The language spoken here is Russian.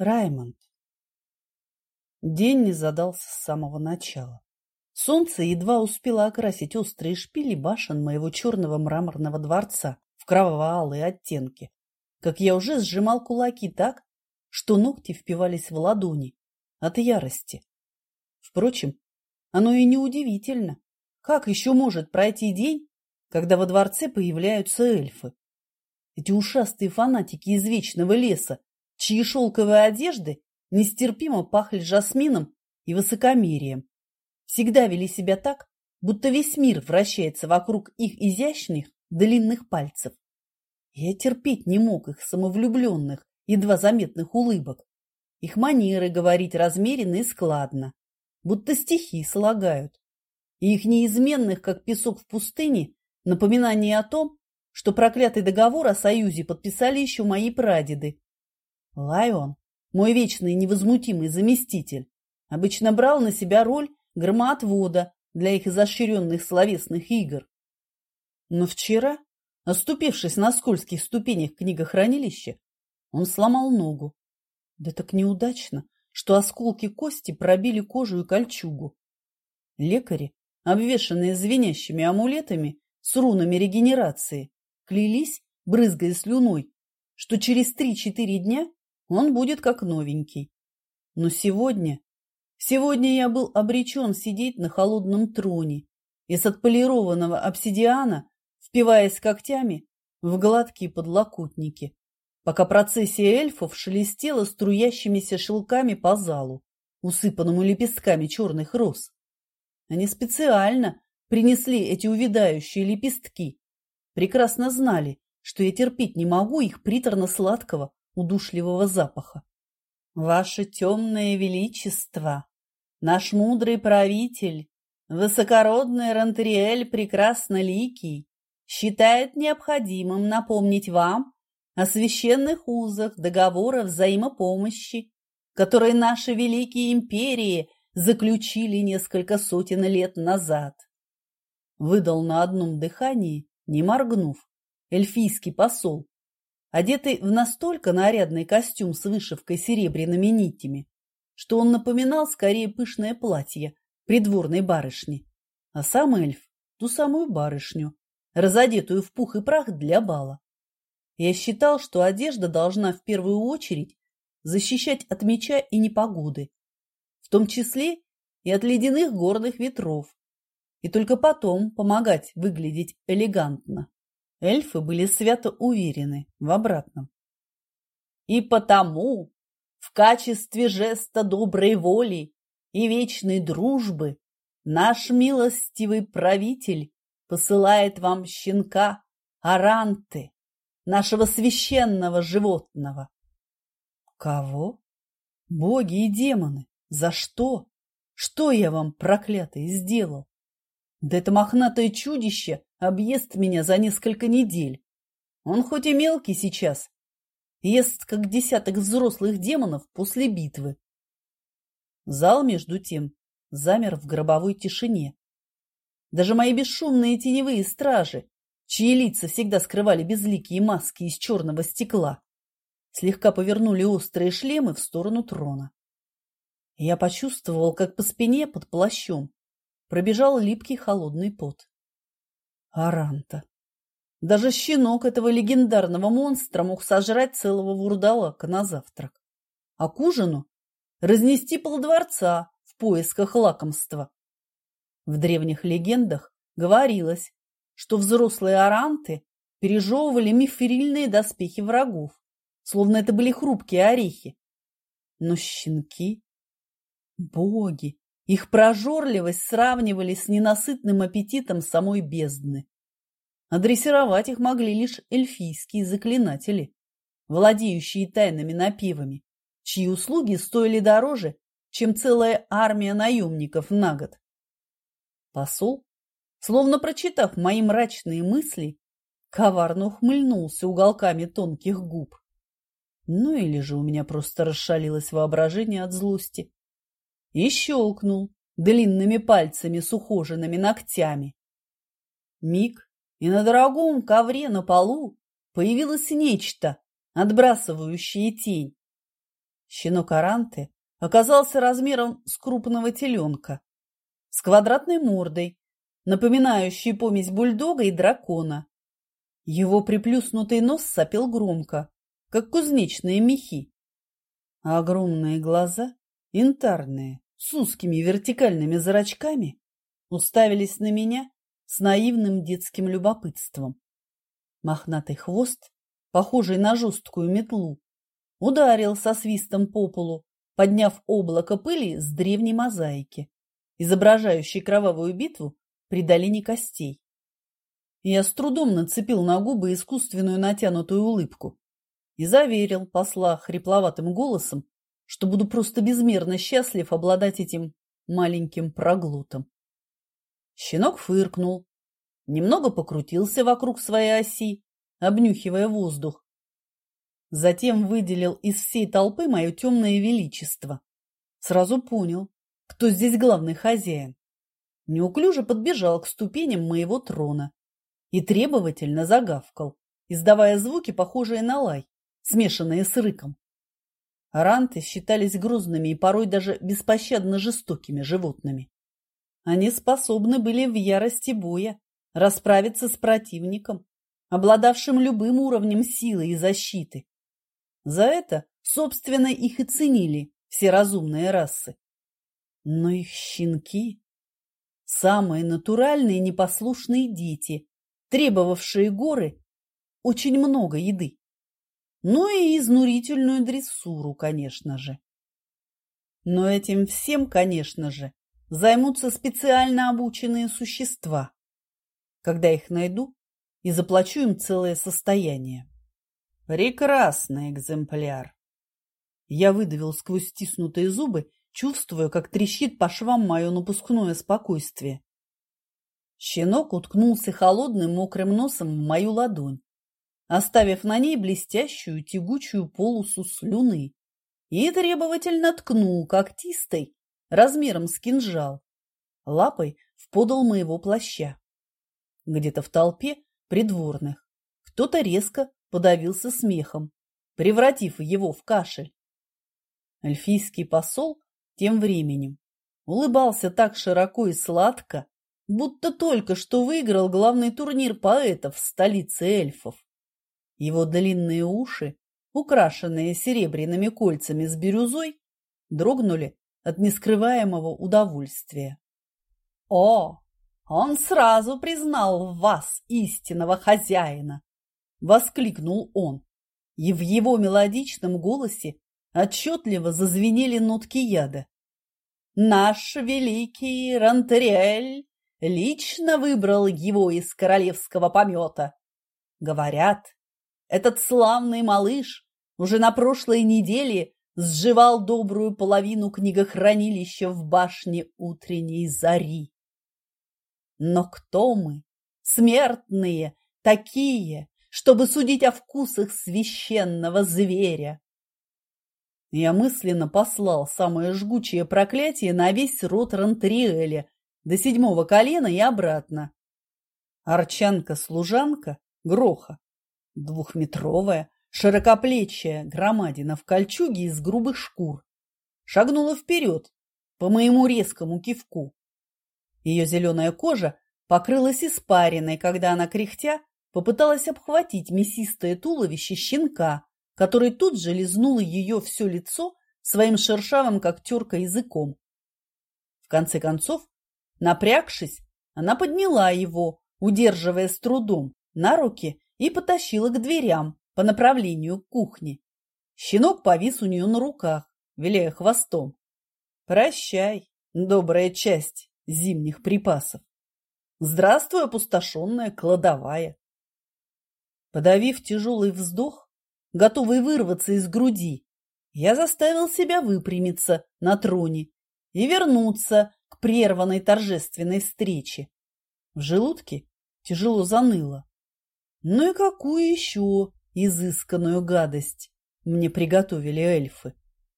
Раймонд. День не задался с самого начала. Солнце едва успело окрасить острые шпили башен моего черного мраморного дворца в кроваво-алые оттенки, как я уже сжимал кулаки так, что ногти впивались в ладони от ярости. Впрочем, оно и неудивительно. Как еще может пройти день, когда во дворце появляются эльфы? Эти ушастые фанатики из Вечного леса, чьи шелковые одежды нестерпимо пахли жасмином и высокомерием, всегда вели себя так, будто весь мир вращается вокруг их изящных длинных пальцев. Я терпеть не мог их самовлюбленных, едва заметных улыбок, их манеры говорить размеренно и складно, будто стихи слагают, и их неизменных, как песок в пустыне, напоминание о том, что проклятый договор о союзе подписали еще мои прадеды. Лайон, мой вечный невозмутимый заместитель, обычно брал на себя роль громоотвода для их изощренных словесных игр. Но вчера, оступившись на скользких ступенях книгохранилища, он сломал ногу. Да так неудачно, что осколки кости пробили кожу и кольчугу. Лекари, обвешанные звенящими амулетами с рунами регенерации, клялись, брызгая слюной, что через три-четыре дня он будет как новенький. Но сегодня, сегодня я был обречен сидеть на холодном троне и с отполированного обсидиана, впиваясь когтями в гладкие подлокотники пока процессия эльфов шелестела струящимися шелками по залу, усыпанному лепестками черных роз. Они специально принесли эти увядающие лепестки, прекрасно знали, что я терпеть не могу их приторно-сладкого, удушливого запаха. Ваше темное величество, наш мудрый правитель, высокородный Рантериэль Прекрасноликий, считает необходимым напомнить вам о священных узах договора взаимопомощи, которые наши великие империи заключили несколько сотен лет назад. Выдал на одном дыхании, не моргнув, эльфийский посол, одетый в настолько нарядный костюм с вышивкой серебряными нитями, что он напоминал скорее пышное платье придворной барышни, а сам эльф – ту самую барышню, разодетую в пух и прах для бала. Я считал, что одежда должна в первую очередь защищать от меча и непогоды, в том числе и от ледяных горных ветров, и только потом помогать выглядеть элегантно. Эльфы были свято уверены в обратном. И потому в качестве жеста доброй воли и вечной дружбы наш милостивый правитель посылает вам щенка Аранты, нашего священного животного. Кого? Боги и демоны, за что? Что я вам, проклятый, сделал? Да это мохнатое чудище объест меня за несколько недель. Он хоть и мелкий сейчас, ест как десяток взрослых демонов после битвы. Зал, между тем, замер в гробовой тишине. Даже мои бесшумные теневые стражи чьи лица всегда скрывали безликие маски из черного стекла, слегка повернули острые шлемы в сторону трона. Я почувствовал, как по спине под плащом пробежал липкий холодный пот. Аранта. Даже щенок этого легендарного монстра мог сожрать целого вурдалака на завтрак. А к ужину разнести полдворца в поисках лакомства. В древних легендах говорилось, что взрослые оранты пережевывали миферильные доспехи врагов, словно это были хрупкие орехи. Но щенки, боги, их прожорливость сравнивали с ненасытным аппетитом самой бездны. А дрессировать их могли лишь эльфийские заклинатели, владеющие тайными напевами, чьи услуги стоили дороже, чем целая армия наемников на год. Посол Словно прочитав мои мрачные мысли, коварно ухмыльнулся уголками тонких губ. Ну или же у меня просто расшалилось воображение от злости. И щелкнул длинными пальцами с ухоженными ногтями. Миг, и на дорогом ковре на полу появилось нечто, отбрасывающее тень. Щенок Аранты оказался размером с крупного теленка, с квадратной мордой, напоминающей помесь бульдога и дракона. Его приплюснутый нос сопел громко, как кузнечные мехи. А огромные глаза, янтарные, с узкими вертикальными зрачками, уставились на меня с наивным детским любопытством. Мохнатый хвост, похожий на жесткую метлу, ударил со свистом по полу, подняв облако пыли с древней мозаики, изображающей кровавую битву при долине костей. Я с трудом нацепил на губы искусственную натянутую улыбку и заверил посла хрипловатым голосом, что буду просто безмерно счастлив обладать этим маленьким проглотом. Щенок фыркнул, немного покрутился вокруг своей оси, обнюхивая воздух. Затем выделил из всей толпы мое темное величество. Сразу понял, кто здесь главный хозяин. Неуклюже подбежал к ступеням моего трона и требовательно загавкал, издавая звуки, похожие на лай, смешанные с рыком. Аранты считались грузными и порой даже беспощадно жестокими животными. Они способны были в ярости боя расправиться с противником, обладавшим любым уровнем силы и защиты. За это, собственно, их и ценили все разумные расы. Но их щенки – самые натуральные непослушные дети, требовавшие горы очень много еды. Ну и изнурительную дрессуру, конечно же. Но этим всем, конечно же, займутся специально обученные существа, когда их найду и заплачу им целое состояние. Прекрасный экземпляр. Я выдавил сквозь стиснутые зубы, чувствуя, как трещит по швам мое напускное спокойствие. Щенок уткнулся холодным мокрым носом в мою ладонь оставив на ней блестящую тягучую полосу слюны, и требовательно ткнул когтистой, размером с кинжал, лапой в подол моего плаща. Где-то в толпе придворных кто-то резко подавился смехом, превратив его в кашель. Эльфийский посол тем временем улыбался так широко и сладко, будто только что выиграл главный турнир поэтов в столице эльфов. Его длинные уши, украшенные серебряными кольцами с бирюзой, дрогнули от нескрываемого удовольствия. «О, он сразу признал вас истинного хозяина!» — воскликнул он, и в его мелодичном голосе отчетливо зазвенели нотки яда. «Наш великий Рантериэль лично выбрал его из королевского помета. Говорят, этот славный малыш уже на прошлой неделе сживал добрую половину книгохранилища в башне утренней зари. Но кто мы, смертные, такие, чтобы судить о вкусах священного зверя? Я мысленно послал самое жгучее проклятие на весь род Рантериэля до седьмого колена и обратно. Арчанка-служанка, Гроха, Двухметровая, широкоплечья громадина в кольчуге из грубых шкур шагнула вперед по моему резкому кивку. Ее зеленая кожа покрылась испариной, когда она, кряхтя, попыталась обхватить мясистое туловище щенка, который тут же лизнул ее все лицо своим шершавым, как терка, языком. В конце концов, напрягшись, она подняла его, удерживая с трудом, на руки и потащила к дверям по направлению к кухне. Щенок повис у нее на руках, виляя хвостом. Прощай, добрая часть зимних припасов. Здравствуй, опустошенная кладовая. Подавив тяжелый вздох, готовый вырваться из груди, я заставил себя выпрямиться на троне и вернуться к прерванной торжественной встрече. В желудке тяжело заныло. Ну и какую еще изысканную гадость мне приготовили эльфы?